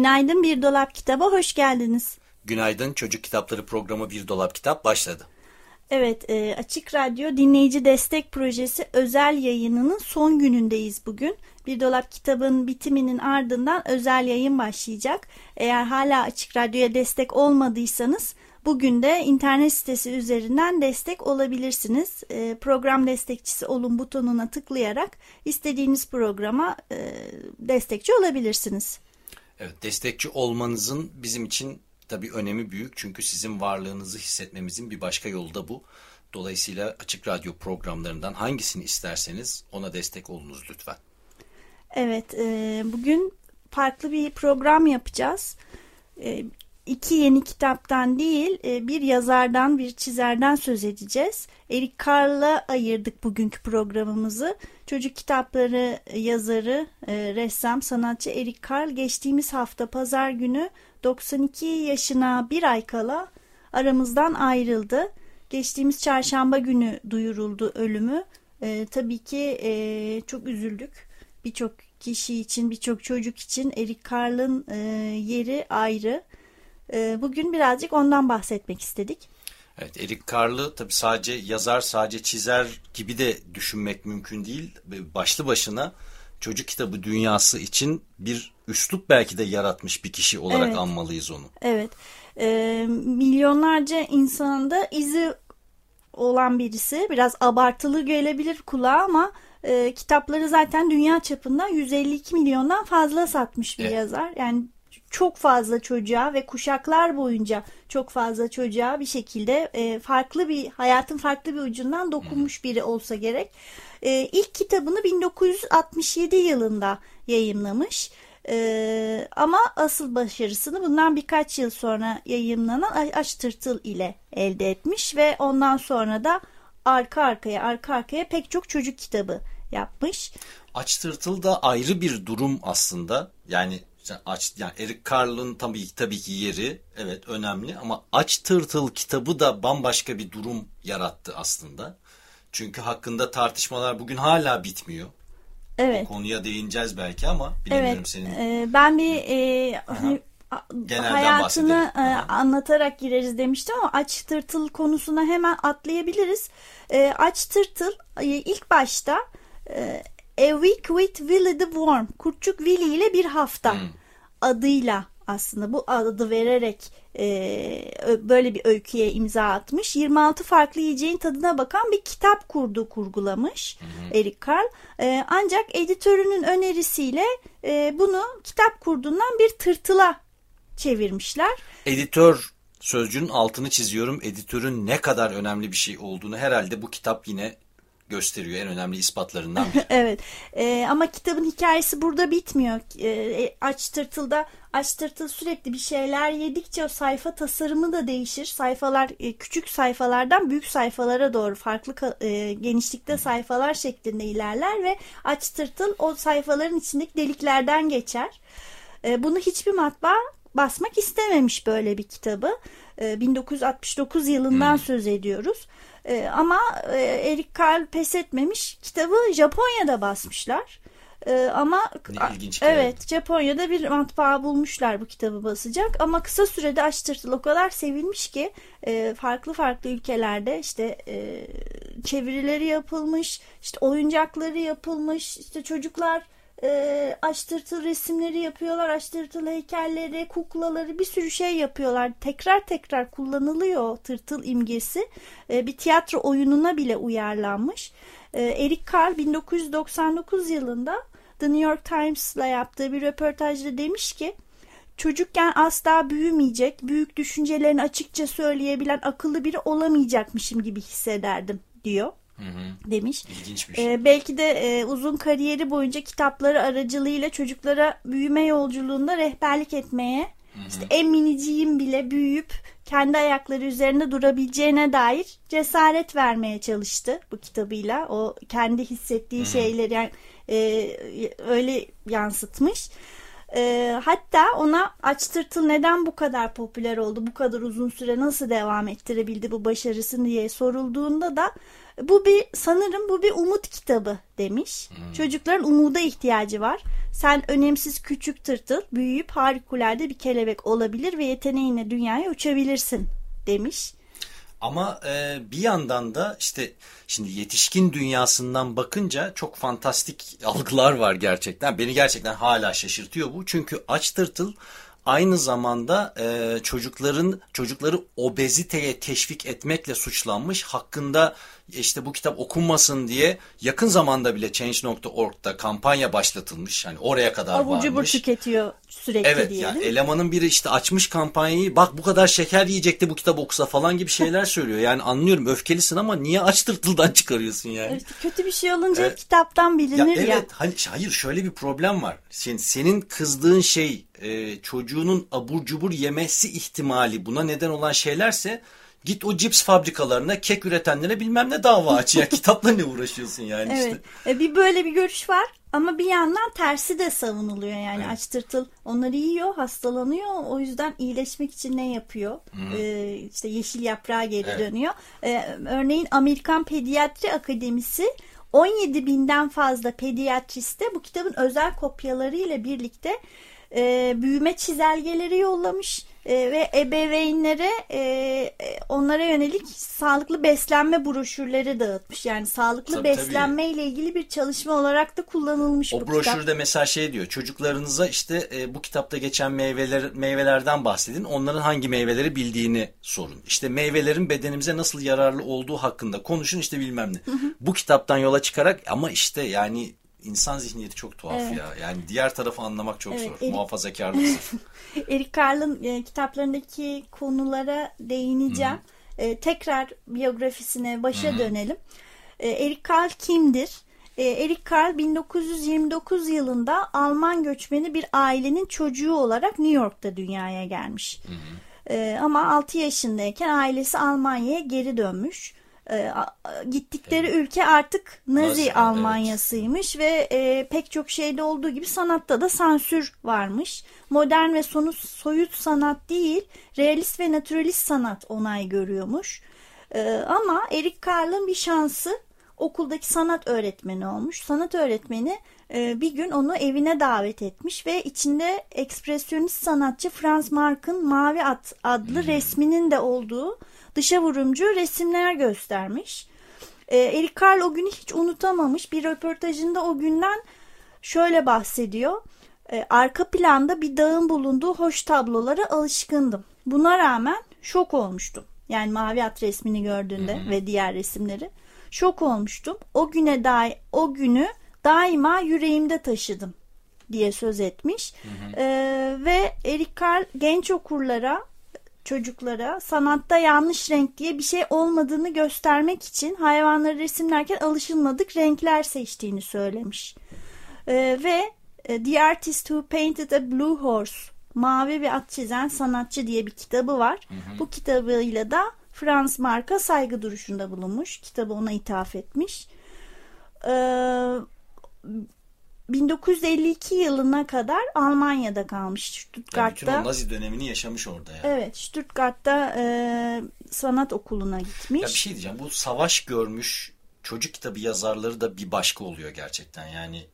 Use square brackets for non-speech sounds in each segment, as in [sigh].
Günaydın Bir Dolap Kitaba hoş geldiniz. Günaydın Çocuk Kitapları programı Bir Dolap Kitap başladı. Evet e, Açık Radyo Dinleyici Destek Projesi özel yayınının son günündeyiz bugün. Bir Dolap Kitabın bitiminin ardından özel yayın başlayacak. Eğer hala Açık Radyo'ya destek olmadıysanız bugün de internet sitesi üzerinden destek olabilirsiniz. E, program destekçisi olun butonuna tıklayarak istediğiniz programa e, destekçi olabilirsiniz. Evet destekçi olmanızın bizim için tabii önemi büyük. Çünkü sizin varlığınızı hissetmemizin bir başka yolu da bu. Dolayısıyla Açık Radyo programlarından hangisini isterseniz ona destek olunuz lütfen. Evet, e, bugün farklı bir program yapacağız. E, iki yeni kitaptan değil, e, bir yazardan, bir çizerden söz edeceğiz. Eric Carle'a ayırdık bugünkü programımızı. Çocuk kitapları yazarı, e, ressam, sanatçı Eric Carle geçtiğimiz hafta pazar günü 92 yaşına bir ay kala aramızdan ayrıldı. Geçtiğimiz çarşamba günü duyuruldu ölümü. E, tabii ki e, çok üzüldük. Birçok kişi için, birçok çocuk için Eric Carle'ın e, yeri ayrı. E, bugün birazcık ondan bahsetmek istedik. Evet, Eric Carle'ı tabii sadece yazar, sadece çizer gibi de düşünmek mümkün değil. Başlı başına çocuk kitabı dünyası için bir üslup belki de yaratmış bir kişi olarak evet. anmalıyız onu. Evet. E, milyonlarca insanda izi olan birisi. Biraz abartılı gelebilir kulağa ama e, kitapları zaten dünya çapında 152 milyondan fazla satmış bir evet. yazar. Yani çok fazla çocuğa ve kuşaklar boyunca çok fazla çocuğa bir şekilde e, farklı bir hayatın farklı bir ucundan dokunmuş biri olsa gerek. E, ilk kitabını 1967 yılında yayımlamış. Ee, ama asıl başarısını bundan birkaç yıl sonra yayınlanan Aç Tırtıl ile elde etmiş ve ondan sonra da arka arkaya arka arkaya pek çok çocuk kitabı yapmış. Aç Tırtıl da ayrı bir durum aslında. Yani aç yani Eric Carle'ın tabii tabii ki yeri evet önemli ama Aç Tırtıl kitabı da bambaşka bir durum yarattı aslında. Çünkü hakkında tartışmalar bugün hala bitmiyor. Evet. O konuya değineceğiz belki ama bilmiyorum evet. senin. E, ben bir e, hani, hayatını e, anlatarak gireriz demiştim ama aç tırtıl konusuna hemen atlayabiliriz. E, aç tırtıl e, ilk başta e, A Week with Willy the Worm, Kurtçuk Willy ile bir hafta hmm. Adıyla aslında bu adı vererek e, böyle bir öyküye imza atmış. 26 farklı yiyeceğin tadına bakan bir kitap kurdu kurgulamış hı hı. Eric Carl. E, ancak editörünün önerisiyle e, bunu kitap kurduğundan bir tırtıla çevirmişler. Editör sözcüğün altını çiziyorum. Editörün ne kadar önemli bir şey olduğunu herhalde bu kitap yine gösteriyor en önemli ispatlarından biri. [laughs] evet e, ama kitabın hikayesi burada bitmiyor. E, aç tırtılda aç tırtıl sürekli bir şeyler yedikçe o sayfa tasarımı da değişir. Sayfalar e, küçük sayfalardan büyük sayfalara doğru farklı e, genişlikte sayfalar şeklinde ilerler ve aç tırtıl o sayfaların içindeki deliklerden geçer. E, bunu hiçbir matbaa basmak istememiş böyle bir kitabı. E, 1969 yılından hmm. söz ediyoruz. E, ama e, Eric Carle pes etmemiş. Kitabı Japonya'da basmışlar. E, ama ne ilginç evet Japonya'da bir matbaa bulmuşlar bu kitabı basacak ama kısa sürede açtırtılı o kadar sevilmiş ki e, farklı farklı ülkelerde işte e, çevirileri yapılmış işte oyuncakları yapılmış işte çocuklar e, açtırtılı resimleri yapıyorlar, açtırtılı heykelleri, kuklaları bir sürü şey yapıyorlar. Tekrar tekrar kullanılıyor tırtıl imgesi. E, bir tiyatro oyununa bile uyarlanmış. E, Eric Carr 1999 yılında The New York Times'la yaptığı bir röportajda demiş ki çocukken asla büyümeyecek, büyük düşüncelerini açıkça söyleyebilen akıllı biri olamayacakmışım gibi hissederdim diyor. Demiş. İlginç bir şey. Ee, belki de e, uzun kariyeri boyunca kitapları aracılığıyla çocuklara büyüme yolculuğunda rehberlik etmeye, işte en miniciğin bile büyüyüp kendi ayakları üzerinde durabileceğine dair cesaret vermeye çalıştı bu kitabıyla. O kendi hissettiği şeyleri yani e, öyle yansıtmış. E, hatta ona Aç Tırtıl neden bu kadar popüler oldu, bu kadar uzun süre nasıl devam ettirebildi bu başarısını diye sorulduğunda da bu bir sanırım bu bir umut kitabı demiş. Çocukların umuda ihtiyacı var. Sen önemsiz küçük tırtıl büyüyüp harikulade bir kelebek olabilir ve yeteneğinle dünyaya uçabilirsin demiş. Ama e, bir yandan da işte şimdi yetişkin dünyasından bakınca çok fantastik [laughs] algılar var gerçekten. Beni gerçekten hala şaşırtıyor bu. Çünkü aç tırtıl aynı zamanda e, çocukların çocukları obeziteye teşvik etmekle suçlanmış. Hakkında işte bu kitap okunmasın diye yakın zamanda bile Change.org'da kampanya başlatılmış. Hani oraya kadar Abur varmış. tüketiyor sürekli Evet diye. ya değil mi? elemanın biri işte açmış kampanyayı bak bu kadar şeker yiyecekti bu kitap okusa falan gibi şeyler söylüyor. Yani anlıyorum öfkelisin ama niye aç tırtıldan çıkarıyorsun yani? İşte kötü bir şey olunca Evet. kitaptan Ya bilinir evet ya. hani hayır şöyle bir problem var. Senin, senin kızdığın şey e, çocuğunun abur cubur yemesi ihtimali buna neden olan şeylerse git o cips fabrikalarına kek üretenlere bilmem ne dava aç ya [laughs] kitapla ne uğraşıyorsun yani Evet. işte. E, bir böyle bir görüş var ama bir yandan tersi de savunuluyor yani aç tırtıl onları yiyor, hastalanıyor. O yüzden iyileşmek için ne yapıyor? E, işte yeşil yaprağa geri Evet. dönüyor. E, örneğin Amerikan Pediatri Akademisi 17 binden fazla pediatriste bu kitabın özel kopyaları ile birlikte e, büyüme çizelgeleri yollamış e, ve ebeveynlere e, e, onlara yönelik sağlıklı beslenme broşürleri dağıtmış. Yani sağlıklı Tabii, tabii. beslenme ile ilgili bir çalışma olarak da kullanılmış O bu broşürde kitap. mesela şey diyor çocuklarınıza işte e, bu kitapta geçen meyveler meyvelerden bahsedin onların hangi meyveleri bildiğini sorun. İşte meyvelerin bedenimize nasıl yararlı olduğu hakkında konuşun işte bilmem ne. Bu kitaptan yola çıkarak ama işte yani insan zihniyeti çok tuhaf Evet. ya. Yani diğer tarafı anlamak çok Evet, zor. Erik- Muhafazakarlık sırf. [laughs] Eric Carle'ın e, kitaplarındaki konulara değineceğim. E, tekrar biyografisine başa dönelim. E, Eric Carle kimdir? E, Eric Carle 1929 yılında Alman göçmeni bir ailenin çocuğu olarak New York'ta dünyaya gelmiş. E, ama 6 yaşındayken ailesi Almanya'ya geri dönmüş. E, gittikleri ülke artık Nazi, Nazi, evet. Almanya'sıymış ve e, pek çok şeyde olduğu gibi sanatta da sansür varmış. Modern ve sonu, soyut sanat değil, realist ve naturalist sanat onay görüyormuş. E, ama Eric Carle'ın bir şansı okuldaki sanat öğretmeni olmuş. Sanat öğretmeni e, bir gün onu evine davet etmiş ve içinde ekspresyonist sanatçı Franz Mark'ın Mavi At adlı resminin de olduğu dışa vurumcu resimler göstermiş. E, Eric Carle o günü hiç unutamamış. Bir röportajında o günden şöyle bahsediyor. E, arka planda bir dağın bulunduğu hoş tablolara alışkındım. Buna rağmen şok olmuştum. Yani mavi at resmini gördüğünde ve diğer resimleri şok olmuştum. O güne dair o günü daima yüreğimde taşıdım diye söz etmiş. E, ve Eric Carle genç okurlara çocuklara sanatta yanlış renk diye bir şey olmadığını göstermek için hayvanları resimlerken alışılmadık renkler seçtiğini söylemiş. Ee, ve e, The Artist Who Painted a Blue Horse Mavi bir at çizen sanatçı diye bir kitabı var. Bu kitabıyla da Franz Mark'a saygı duruşunda bulunmuş. Kitabı ona ithaf etmiş. Ee, 1952 yılına kadar Almanya'da kalmış Yani Stuttgart'ta. o Nazi dönemini yaşamış orada yani. Evet, Stuttgart'ta e, sanat okuluna gitmiş. Ya bir şey diyeceğim. Bu savaş görmüş çocuk kitabı yazarları da bir başka oluyor gerçekten. Yani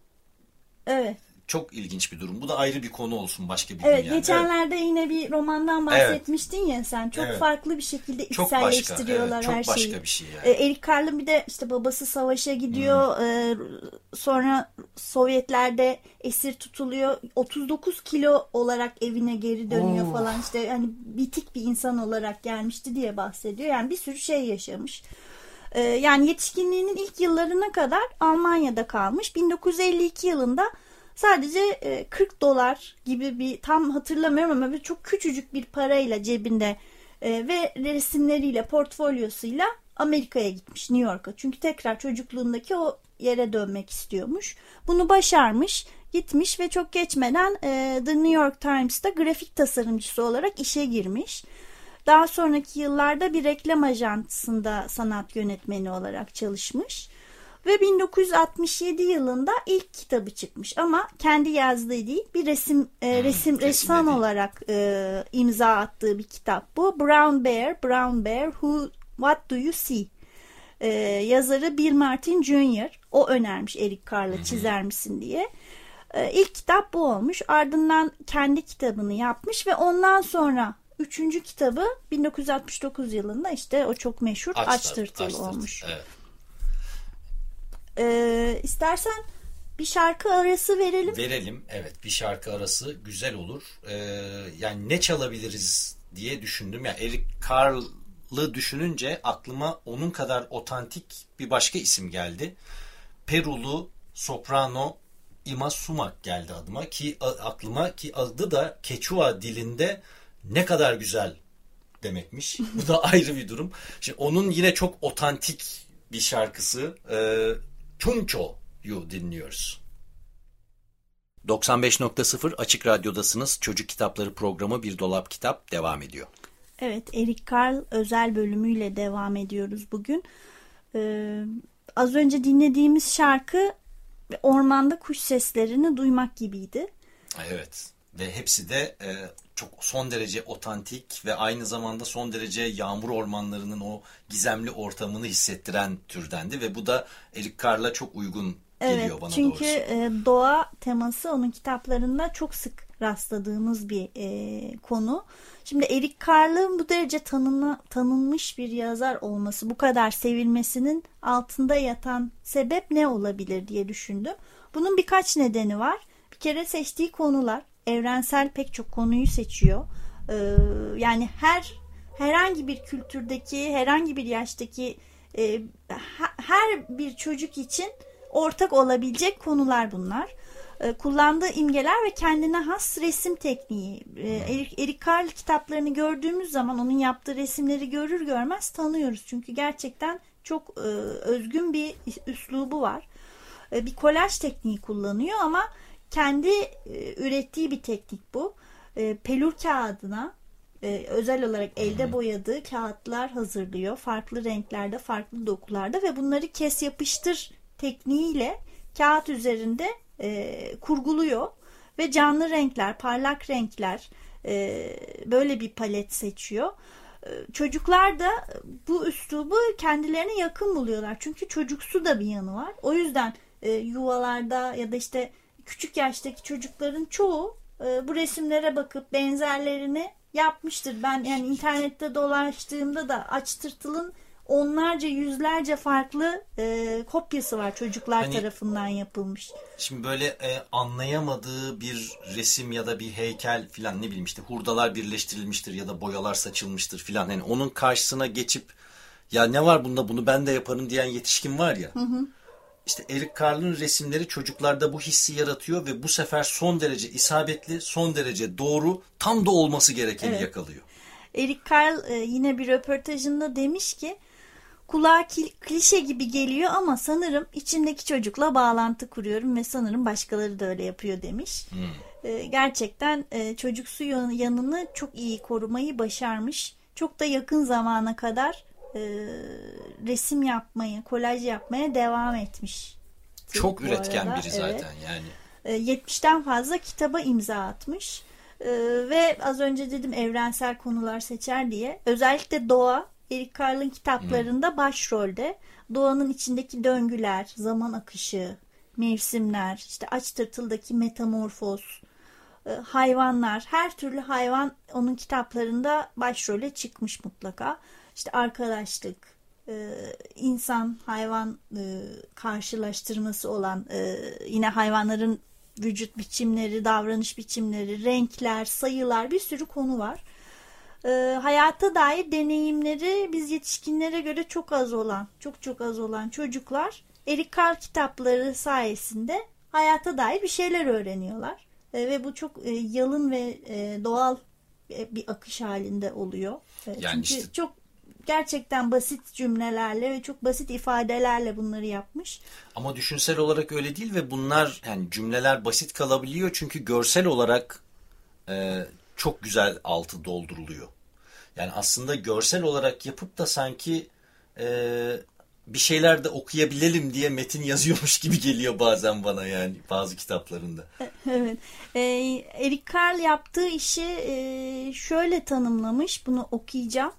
Evet. Çok ilginç bir durum. Bu da ayrı bir konu olsun başka bir Evet, gün yani. geçenlerde yine bir romandan bahsetmiştin ya sen. Çok Evet. farklı bir şekilde Çok başka, içselleştiriyorlar evet, çok her şeyi. başka bir şey yani. E, Eric Carle'ın bir de işte babası savaşa gidiyor. e, sonra Sovyetlerde esir tutuluyor. 39 kilo olarak evine geri dönüyor falan. İşte hani bitik bir insan olarak gelmişti diye bahsediyor. Yani bir sürü şey yaşamış. E, yani yetişkinliğinin ilk yıllarına kadar Almanya'da kalmış. 1952 yılında sadece e, 40 dolar gibi bir tam hatırlamıyorum ama böyle çok küçücük bir parayla cebinde e, ve resimleriyle portfolyosuyla Amerika'ya gitmiş New York'a. Çünkü tekrar çocukluğundaki o yere dönmek istiyormuş. Bunu başarmış, gitmiş ve çok geçmeden e, The New York Times'ta grafik tasarımcısı olarak işe girmiş. Daha sonraki yıllarda bir reklam ajansında sanat yönetmeni olarak çalışmış. Ve 1967 yılında ilk kitabı çıkmış ama kendi yazdığı değil bir resim e, resim ressam olarak e, imza attığı bir kitap bu. Brown Bear, Brown Bear, Who What Do You See? E, yazarı Bill Martin Jr. O önermiş Eric Carle'a çizer misin diye. E, ilk kitap bu olmuş. Ardından kendi kitabını yapmış ve ondan sonra üçüncü kitabı 1969 yılında işte o çok meşhur Aç, Aç Tırtıl, Aç Tırtıl olmuş. Evet. Ee, istersen bir şarkı arası verelim. Verelim evet bir şarkı arası güzel olur. Ee, yani ne çalabiliriz diye düşündüm. Yani Eric Carle'ı düşününce aklıma onun kadar otantik bir başka isim geldi. Perulu soprano Ima Sumak geldi adıma ki aklıma ki adı da Keçua dilinde ne kadar güzel demekmiş. Bu da [laughs] ayrı bir durum. Şimdi onun yine çok otantik bir şarkısı. E, Tunço'yu dinliyoruz. 95.0 Açık Radyo'dasınız. Çocuk Kitapları programı Bir Dolap Kitap devam ediyor. Evet, Eric Carl özel bölümüyle devam ediyoruz bugün. Ee, az önce dinlediğimiz şarkı ormanda kuş seslerini duymak gibiydi. Evet ve hepsi de e, çok son derece otantik ve aynı zamanda son derece yağmur ormanlarının o gizemli ortamını hissettiren türdendi ve bu da Eric Carr'la çok uygun geliyor evet, bana çünkü doğrusu. Çünkü doğa teması onun kitaplarında çok sık rastladığımız bir e, konu. Şimdi Eric Carle'ın bu derece tanına, tanınmış bir yazar olması, bu kadar sevilmesinin altında yatan sebep ne olabilir diye düşündüm. Bunun birkaç nedeni var. Bir kere seçtiği konular evrensel pek çok konuyu seçiyor. Ee, yani her herhangi bir kültürdeki, herhangi bir yaştaki e, her bir çocuk için ortak olabilecek konular bunlar. E, kullandığı imgeler ve kendine has resim tekniği. E, Eric, Eric Carle kitaplarını gördüğümüz zaman onun yaptığı resimleri görür görmez tanıyoruz. Çünkü gerçekten çok e, özgün bir üslubu var. E, bir kolaj tekniği kullanıyor ama kendi e, ürettiği bir teknik bu. E, pelur kağıdına e, özel olarak elde boyadığı kağıtlar hazırlıyor. Farklı renklerde, farklı dokularda ve bunları kes yapıştır tekniğiyle kağıt üzerinde e, kurguluyor ve canlı renkler, parlak renkler e, böyle bir palet seçiyor. E, çocuklar da bu üslubu kendilerine yakın buluyorlar. Çünkü çocuksu da bir yanı var. O yüzden e, yuvalarda ya da işte küçük yaştaki çocukların çoğu e, bu resimlere bakıp benzerlerini yapmıştır. Ben yani internette dolaştığımda da aç tırtılın onlarca yüzlerce farklı e, kopyası var çocuklar hani, tarafından yapılmış. Şimdi böyle e, anlayamadığı bir resim ya da bir heykel filan ne bileyim işte hurdalar birleştirilmiştir ya da boyalar saçılmıştır filan. Yani onun karşısına geçip ya ne var bunda bunu ben de yaparım diyen yetişkin var ya. Hı hı. İşte Eric Carle'ın resimleri çocuklarda bu hissi yaratıyor ve bu sefer son derece isabetli, son derece doğru, tam da olması gerekeni evet. yakalıyor. Eric Carle yine bir röportajında demiş ki kulağa klişe gibi geliyor ama sanırım içimdeki çocukla bağlantı kuruyorum ve sanırım başkaları da öyle yapıyor demiş. Hmm. E, gerçekten e, çocuksu yanını çok iyi korumayı başarmış. Çok da yakın zamana kadar e, resim yapmayı, kolaj yapmaya devam etmiş. Çok üretken arada. biri zaten evet. yani. E, 70'ten fazla kitaba imza atmış. E, ve az önce dedim evrensel konular seçer diye. Özellikle doğa Eric Carle'ın kitaplarında hmm. başrolde. Doğanın içindeki döngüler, zaman akışı, mevsimler, işte aç tırtıldaki metamorfoz, e, hayvanlar, her türlü hayvan onun kitaplarında başrole çıkmış mutlaka işte arkadaşlık, e, insan hayvan e, karşılaştırması olan e, yine hayvanların vücut biçimleri, davranış biçimleri, renkler, sayılar bir sürü konu var. E, hayata dair deneyimleri biz yetişkinlere göre çok az olan, çok çok az olan çocuklar Eric Carle kitapları sayesinde hayata dair bir şeyler öğreniyorlar. E, ve bu çok e, yalın ve e, doğal e, bir akış halinde oluyor. E, yani çünkü işte... çok gerçekten basit cümlelerle ve çok basit ifadelerle bunları yapmış. Ama düşünsel olarak öyle değil ve bunlar yani cümleler basit kalabiliyor çünkü görsel olarak e, çok güzel altı dolduruluyor. Yani aslında görsel olarak yapıp da sanki e, bir şeyler de okuyabilelim diye metin yazıyormuş gibi geliyor bazen bana yani bazı kitaplarında. [laughs] Evet. Ee, Eric Carle yaptığı işi e, şöyle tanımlamış. Bunu okuyacağım.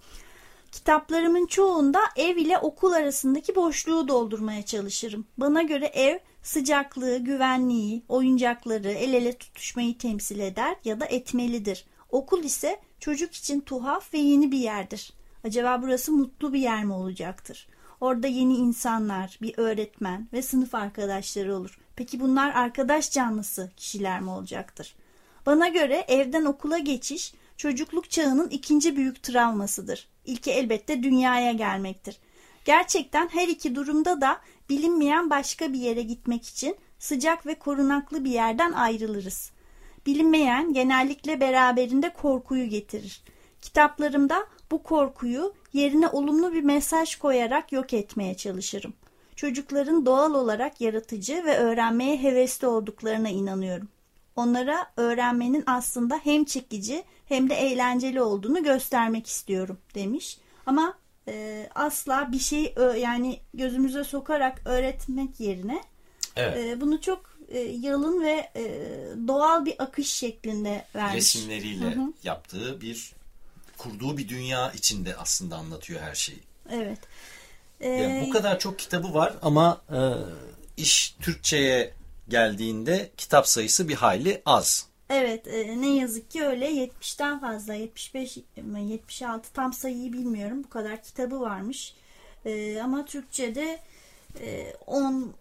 Kitaplarımın çoğunda ev ile okul arasındaki boşluğu doldurmaya çalışırım. Bana göre ev sıcaklığı, güvenliği, oyuncakları, el ele tutuşmayı temsil eder ya da etmelidir. Okul ise çocuk için tuhaf ve yeni bir yerdir. Acaba burası mutlu bir yer mi olacaktır? Orada yeni insanlar, bir öğretmen ve sınıf arkadaşları olur. Peki bunlar arkadaş canlısı kişiler mi olacaktır? Bana göre evden okula geçiş çocukluk çağının ikinci büyük travmasıdır. İlki elbette dünyaya gelmektir. Gerçekten her iki durumda da bilinmeyen başka bir yere gitmek için sıcak ve korunaklı bir yerden ayrılırız. Bilinmeyen genellikle beraberinde korkuyu getirir. Kitaplarımda bu korkuyu yerine olumlu bir mesaj koyarak yok etmeye çalışırım. Çocukların doğal olarak yaratıcı ve öğrenmeye hevesli olduklarına inanıyorum. Onlara öğrenmenin aslında hem çekici hem de eğlenceli olduğunu göstermek istiyorum demiş. Ama e, asla bir şey yani gözümüze sokarak öğretmek yerine evet. e, bunu çok e, yalın ve e, doğal bir akış şeklinde vermiş. Resimleriyle hı hı. yaptığı bir kurduğu bir dünya içinde aslında anlatıyor her şeyi. Evet. Ee, yani bu kadar çok kitabı var ama e, iş Türkçe'ye geldiğinde kitap sayısı bir hayli az. Evet e, ne yazık ki öyle 70'ten fazla 75 76 tam sayıyı bilmiyorum bu kadar kitabı varmış. E, ama Türkçe'de e, 10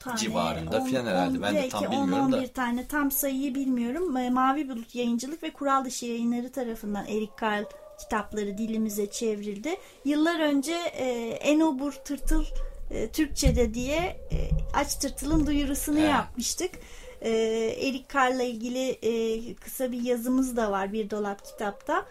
tane civarında filan herhalde. Ben de tam bilmiyorum 10, 11 da. tane tam sayıyı bilmiyorum. E, Mavi Bulut Yayıncılık ve Kural Dışı Yayınları tarafından Eric Carle kitapları dilimize çevrildi. Yıllar önce e, Enobur Tırtıl e, Türkçe'de diye e, Aç Tırtıl'ın duyurusunu evet. yapmıştık. E, Eric Carle'la ilgili e, kısa bir yazımız da var bir dolap kitapta.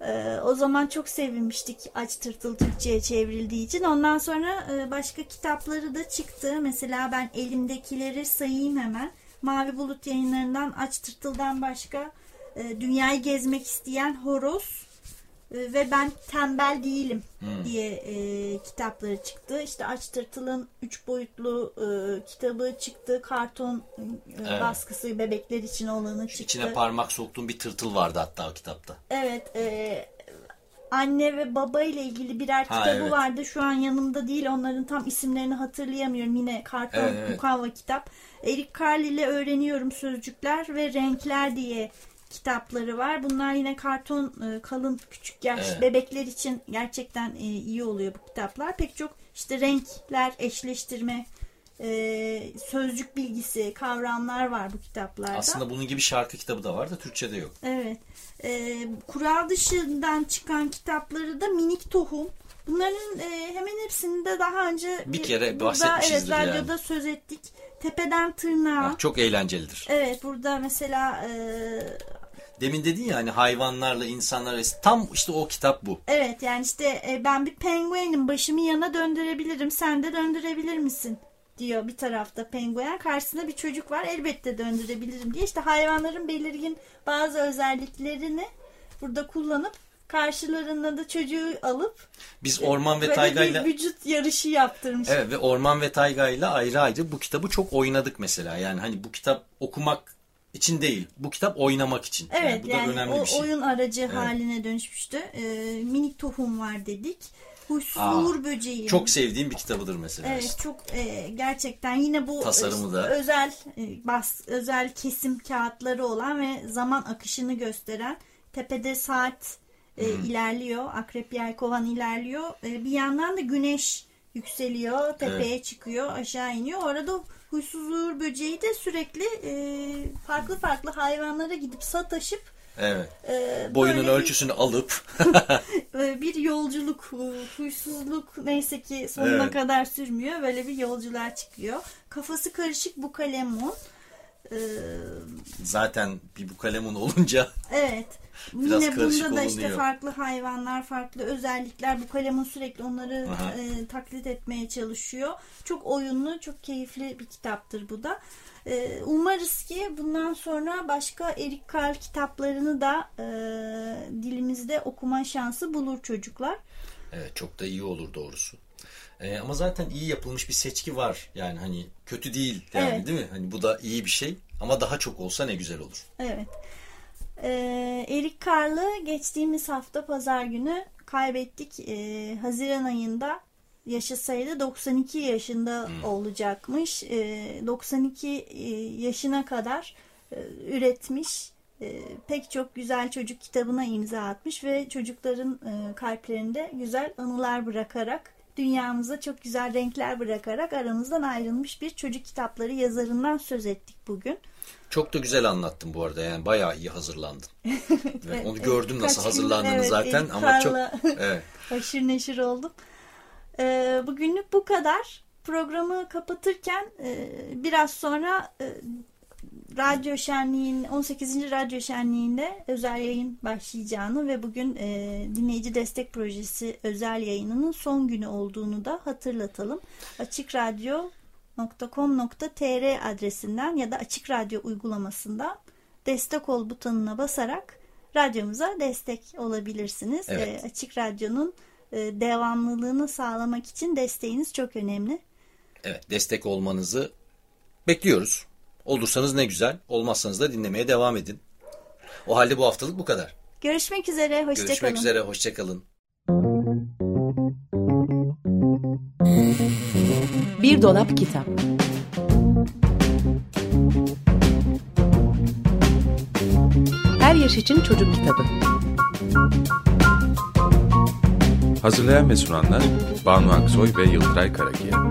Ee, o zaman çok sevinmiştik Aç Tırtıl Türkçe'ye çevrildiği için. Ondan sonra e, başka kitapları da çıktı. Mesela ben elimdekileri sayayım hemen. Mavi Bulut yayınlarından Aç Tırtıl'dan başka e, Dünyayı Gezmek isteyen Horoz e, ve Ben Tembel Değilim hmm. diye e, kitapları çıktı. İşte Aç Tırtıl'ın üç boyutlu e, kitabı çıktı. Karton e, evet. baskısı bebekler için olanı çıktı. İçine parmak soktuğum bir tırtıl vardı hatta o kitapta. Evet. E, anne ve baba ile ilgili birer ha, kitabı evet. vardı. Şu an yanımda değil. Onların tam isimlerini hatırlayamıyorum. Yine karton evet, evet. mukavva kitap. Eric Carle ile öğreniyorum sözcükler ve renkler diye kitapları var. Bunlar yine karton e, kalın küçük yaş evet. bebekler için gerçekten e, iyi oluyor bu kitaplar. Pek çok işte renkler, eşleştirme, e, sözcük bilgisi, kavramlar var bu kitaplarda. Aslında bunun gibi şarkı kitabı da var da Türkçe'de yok. Evet. kural dışından çıkan kitapları da Minik Tohum. Bunların hemen hepsinde daha önce bir, bir kere bahsetmişizdir evet, radyoda yani. söz ettik. Tepeden tırnağa. çok eğlencelidir. Evet burada mesela e, Demin dedin ya hani hayvanlarla insanlar arası tam işte o kitap bu. Evet yani işte e, ben bir penguenim başımı yana döndürebilirim sen de döndürebilir misin? diyor bir tarafta penguen karşısında bir çocuk var elbette döndürebilirim diye işte hayvanların belirgin bazı özelliklerini burada kullanıp karşılarında da çocuğu alıp biz Orman ve Tayga'yla vücut yarışı yaptırmış. Evet ve Orman ve Tayga'yla ayrı ayrı bu kitabı çok oynadık mesela. Yani hani bu kitap okumak için değil. Bu kitap oynamak için. Evet yani bu yani da önemli o, bir şey. oyun aracı evet. haline dönüşmüştü. Ee, minik tohum var dedik. Huysuz Aa, Uğur Böceği. Çok sevdiğim bir kitabıdır mesela. Evet çok e, gerçekten yine bu tasarımı da özel e, bas özel kesim kağıtları olan ve zaman akışını gösteren tepede saat e, hmm. ilerliyor. Akrep yelkovan ilerliyor. E, bir yandan da güneş yükseliyor. Tepeye evet. çıkıyor. Aşağı iniyor. Orada huysuz uğur böceği de sürekli e, farklı farklı hayvanlara gidip sataşıp Evet. E, Boyunun ölçüsünü alıp [laughs] bir yolculuk, huysuzluk neyse ki sonuna evet. kadar sürmüyor. Böyle bir yolculuğa çıkıyor. Kafası karışık bu kalemun. Ee, Zaten bir bu kalemun olunca [laughs] evet. [laughs] Biraz Yine bunda da işte olunuyor. farklı hayvanlar, farklı özellikler. Bu kalemun sürekli onları Aha. e, taklit etmeye çalışıyor. Çok oyunlu, çok keyifli bir kitaptır bu da. E, umarız ki bundan sonra başka Eric Carle kitaplarını da e, dilimizde okuma şansı bulur çocuklar. Evet, çok da iyi olur doğrusu. Ee, ama zaten iyi yapılmış bir seçki var. Yani hani kötü değil yani Evet. değil mi? Hani bu da iyi bir şey ama daha çok olsa ne güzel olur. Evet. Ee, Eric Carle'ı geçtiğimiz hafta pazar günü kaybettik. Ee, Haziran ayında yaşasaydı 92 yaşında olacakmış. Ee, 92 e, yaşına kadar e, üretmiş. E, pek çok güzel çocuk kitabına imza atmış ve çocukların e, kalplerinde güzel anılar bırakarak dünyamıza çok güzel renkler bırakarak aramızdan ayrılmış bir çocuk kitapları yazarından söz ettik bugün. Çok da güzel anlattın bu arada yani bayağı iyi hazırlandın. [laughs] Evet, onu gördüm nasıl hazırlandığını evet, zaten Elif ama çok [laughs] evet. [laughs] haşır neşir oldum. Ee, bugünlük bu kadar. Programı kapatırken e, biraz sonra e, radyo şenliğin 18. radyo şenliğinde özel yayın başlayacağını ve bugün e, dinleyici destek projesi özel yayınının son günü olduğunu da hatırlatalım. Açık Radyo .com.tr adresinden ya da Açık Radyo uygulamasından destek ol butonuna basarak radyomuza destek olabilirsiniz. Evet. Ee, Açık Radyo'nun e, devamlılığını sağlamak için desteğiniz çok önemli. Evet destek olmanızı bekliyoruz. Olursanız ne güzel. Olmazsanız da dinlemeye devam edin. O halde bu haftalık bu kadar. Görüşmek üzere, hoşçakalın. Görüşmek üzere. Hoşçakalın. Bir dolap kitap. Her yaş için çocuk kitabı. Hazırlayan ve sunanlar Banu Aksoy ve Yıldıray Karakiya.